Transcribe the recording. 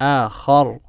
آخر.